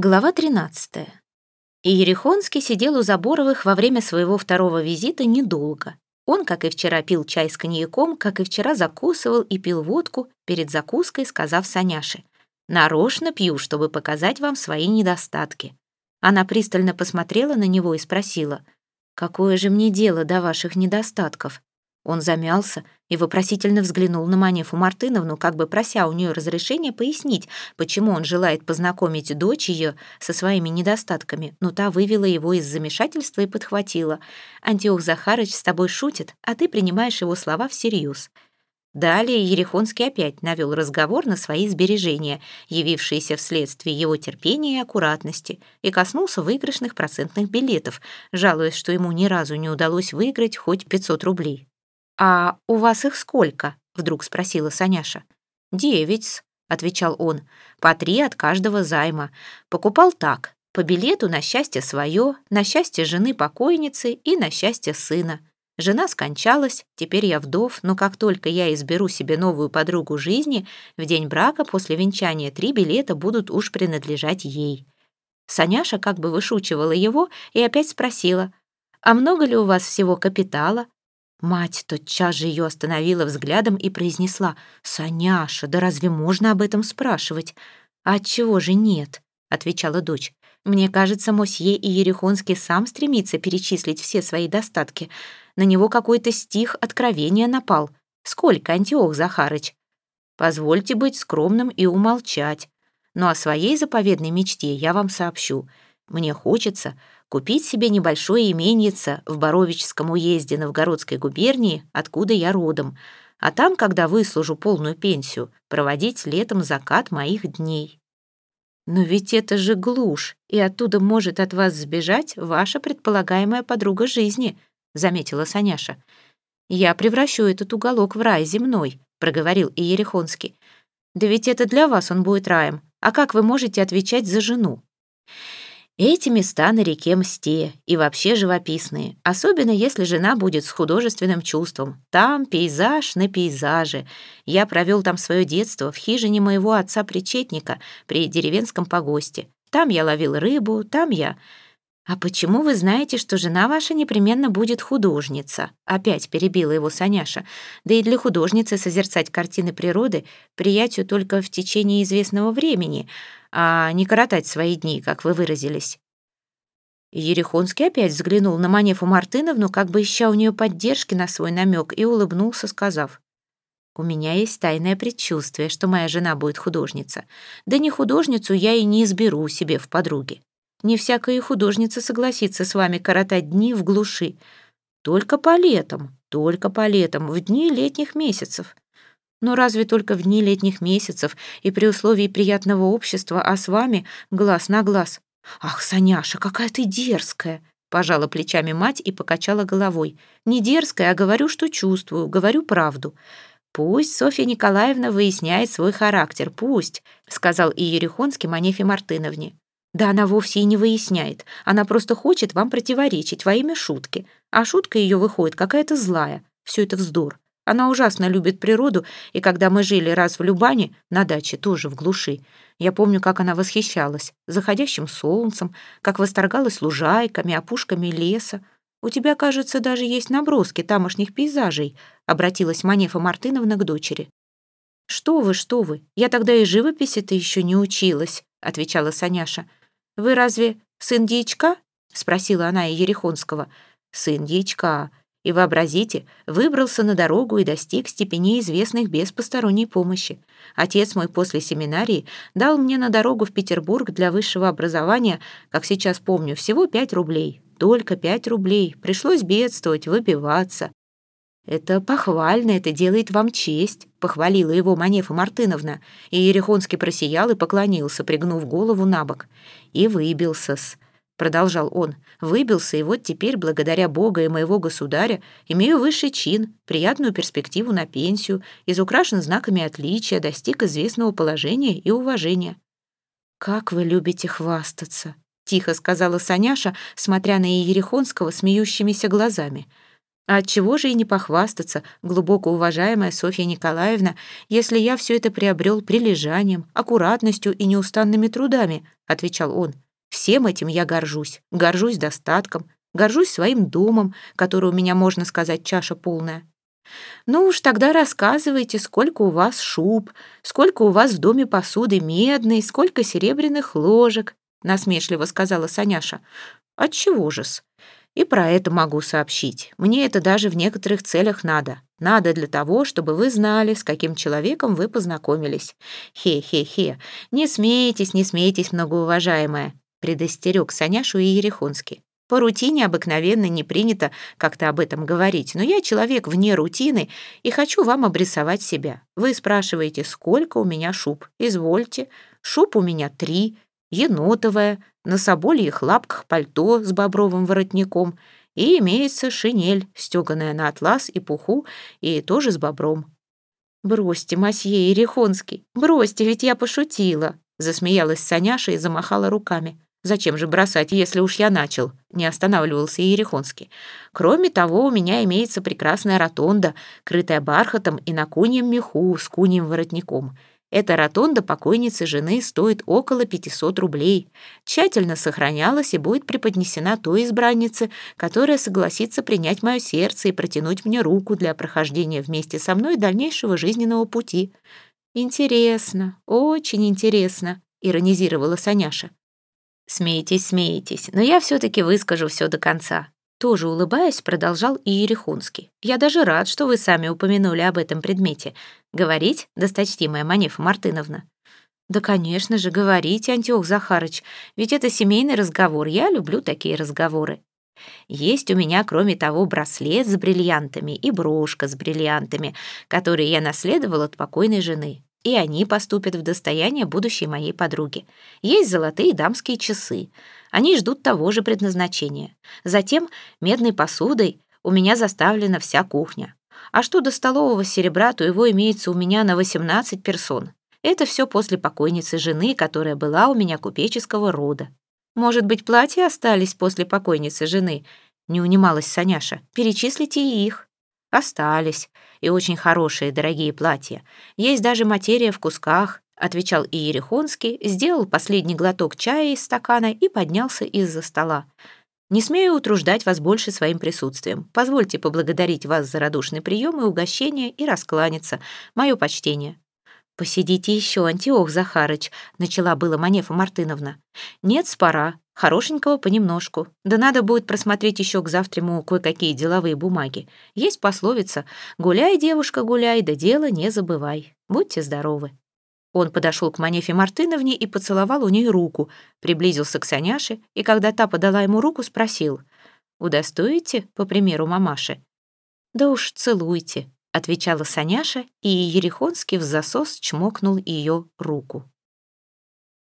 Глава 13. Иерихонский сидел у Заборовых во время своего второго визита недолго. Он, как и вчера, пил чай с коньяком, как и вчера закусывал и пил водку, перед закуской сказав Саняше, «Нарочно пью, чтобы показать вам свои недостатки». Она пристально посмотрела на него и спросила, «Какое же мне дело до ваших недостатков? Он замялся и вопросительно взглянул на Манефу Мартыновну, как бы прося у нее разрешения пояснить, почему он желает познакомить дочь ее со своими недостатками, но та вывела его из замешательства и подхватила. «Антиох Захарыч с тобой шутит, а ты принимаешь его слова всерьез». Далее Ерехонский опять навел разговор на свои сбережения, явившиеся вследствие его терпения и аккуратности, и коснулся выигрышных процентных билетов, жалуясь, что ему ни разу не удалось выиграть хоть 500 рублей. «А у вас их сколько?» — вдруг спросила Саняша. «Девять», — отвечал он, — «по три от каждого займа. Покупал так, по билету на счастье свое, на счастье жены покойницы и на счастье сына. Жена скончалась, теперь я вдов, но как только я изберу себе новую подругу жизни, в день брака после венчания три билета будут уж принадлежать ей». Саняша как бы вышучивала его и опять спросила, «А много ли у вас всего капитала?» Мать тотчас же ее остановила взглядом и произнесла, «Саняша, да разве можно об этом спрашивать?» «А отчего же нет?» — отвечала дочь. «Мне кажется, Мосье и Ерехонский сам стремится перечислить все свои достатки. На него какой-то стих откровения напал. Сколько, Антиох Захарыч?» «Позвольте быть скромным и умолчать. Но о своей заповедной мечте я вам сообщу. Мне хочется, купить себе небольшое именьице в Боровическом уезде Новгородской губернии, откуда я родом, а там, когда выслужу полную пенсию, проводить летом закат моих дней. Но ведь это же глушь, и оттуда может от вас сбежать ваша предполагаемая подруга жизни, заметила Саняша. Я превращу этот уголок в рай земной, проговорил Иерихонский. Да ведь это для вас он будет раем. А как вы можете отвечать за жену? Эти места на реке Мсте и вообще живописные, особенно если жена будет с художественным чувством. Там пейзаж на пейзаже. Я провел там свое детство в хижине моего отца-причетника при деревенском погосте. Там я ловил рыбу, там я... «А почему вы знаете, что жена ваша непременно будет художница?» Опять перебила его Саняша. «Да и для художницы созерцать картины природы приятию только в течение известного времени, а не коротать свои дни, как вы выразились». Ерехонский опять взглянул на Манефу Мартыновну, как бы ища у нее поддержки на свой намек, и улыбнулся, сказав, «У меня есть тайное предчувствие, что моя жена будет художница. Да не художницу я и не изберу себе в подруги». Не всякая художница согласится с вами коротать дни в глуши. Только по летам, только по летам, в дни летних месяцев. Но разве только в дни летних месяцев и при условии приятного общества, а с вами глаз на глаз? Ах, Саняша, какая ты дерзкая! Пожала плечами мать и покачала головой. Не дерзкая, а говорю, что чувствую, говорю правду. «Пусть Софья Николаевна выясняет свой характер, пусть», сказал и Ерехонский Манефе Мартыновне. Да она вовсе и не выясняет. Она просто хочет вам противоречить во имя шутки. А шутка ее выходит какая-то злая. Все это вздор. Она ужасно любит природу, и когда мы жили раз в Любане, на даче, тоже в глуши, я помню, как она восхищалась заходящим солнцем, как восторгалась лужайками, опушками леса. «У тебя, кажется, даже есть наброски тамошних пейзажей», обратилась Манефа Мартыновна к дочери. «Что вы, что вы, я тогда и живописи-то еще не училась», отвечала Саняша. «Вы разве сын дьячка?» — спросила она Ерехонского. «Сын дьячка. И вообразите, выбрался на дорогу и достиг степеней известных без посторонней помощи. Отец мой после семинарии дал мне на дорогу в Петербург для высшего образования, как сейчас помню, всего пять рублей. Только пять рублей. Пришлось бедствовать, выбиваться. «Это похвально, это делает вам честь», — похвалила его Манефа Мартыновна, и Ерехонский просиял и поклонился, пригнув голову на бок. «И выбился-с», — продолжал он, — «выбился, и вот теперь, благодаря Бога и моего государя, имею высший чин, приятную перспективу на пенсию, изукрашен знаками отличия, достиг известного положения и уважения». «Как вы любите хвастаться», — тихо сказала Саняша, смотря на Ерехонского смеющимися глазами. — А отчего же и не похвастаться, глубоко уважаемая Софья Николаевна, если я все это приобрел прилежанием, аккуратностью и неустанными трудами, отвечал он. Всем этим я горжусь, горжусь достатком, горжусь своим домом, который у меня, можно сказать, чаша полная. Ну уж тогда рассказывайте, сколько у вас шуб, сколько у вас в доме посуды медной, сколько серебряных ложек, насмешливо сказала Саняша. Отчего же-с? И про это могу сообщить. Мне это даже в некоторых целях надо. Надо для того, чтобы вы знали, с каким человеком вы познакомились. Хе-хе-хе. Не смейтесь, не смейтесь, многоуважаемая, предостерег Саняшу и Ерехонский. По рутине обыкновенно не принято как-то об этом говорить, но я человек вне рутины и хочу вам обрисовать себя. Вы спрашиваете, сколько у меня шуб? Извольте. Шуб у меня три, енотовая, на собольих лапках пальто с бобровым воротником и имеется шинель, стеганая на атлас и пуху, и тоже с бобром. «Бросьте, масье Ерехонский, бросьте, ведь я пошутила!» Засмеялась Саняша и замахала руками. «Зачем же бросать, если уж я начал?» Не останавливался Ерехонский. «Кроме того, у меня имеется прекрасная ротонда, крытая бархатом и на куньем меху с куньим воротником. Эта ротонда покойницы жены стоит около 500 рублей. Тщательно сохранялась и будет преподнесена той избраннице, которая согласится принять мое сердце и протянуть мне руку для прохождения вместе со мной дальнейшего жизненного пути. «Интересно, очень интересно», — иронизировала Саняша. «Смейтесь, смейтесь, но я все-таки выскажу все до конца. Тоже улыбаясь, продолжал и Ерехонский. «Я даже рад, что вы сами упомянули об этом предмете. Говорить, досточтимая Манефа Мартыновна?» «Да, конечно же, говорите, Антиох Захарыч, ведь это семейный разговор, я люблю такие разговоры. Есть у меня, кроме того, браслет с бриллиантами и брошка с бриллиантами, которые я наследовал от покойной жены и они поступят в достояние будущей моей подруги. Есть золотые дамские часы. Они ждут того же предназначения. Затем медной посудой у меня заставлена вся кухня. А что до столового серебра, то его имеется у меня на 18 персон. Это все после покойницы жены, которая была у меня купеческого рода. Может быть, платья остались после покойницы жены? Не унималась Саняша. Перечислите и их. Остались и очень хорошие дорогие платья. Есть даже материя в кусках», — отвечал Иерихонский, сделал последний глоток чая из стакана и поднялся из-за стола. «Не смею утруждать вас больше своим присутствием. Позвольте поблагодарить вас за радушный прием и угощение и раскланяться. Мое почтение». «Посидите еще, Антиох Захарыч», — начала было Манефа Мартыновна. «Нет, спора. Хорошенького понемножку. Да надо будет просмотреть еще к завтраму кое-какие деловые бумаги. Есть пословица «Гуляй, девушка, гуляй, да дело не забывай. Будьте здоровы». Он подошел к Манефе Мартыновне и поцеловал у нее руку, приблизился к Саняше, и когда та подала ему руку, спросил «Удостоите, по примеру мамаши?» «Да уж целуйте», — отвечала Саняша, и Ерехонский в засос чмокнул ее руку.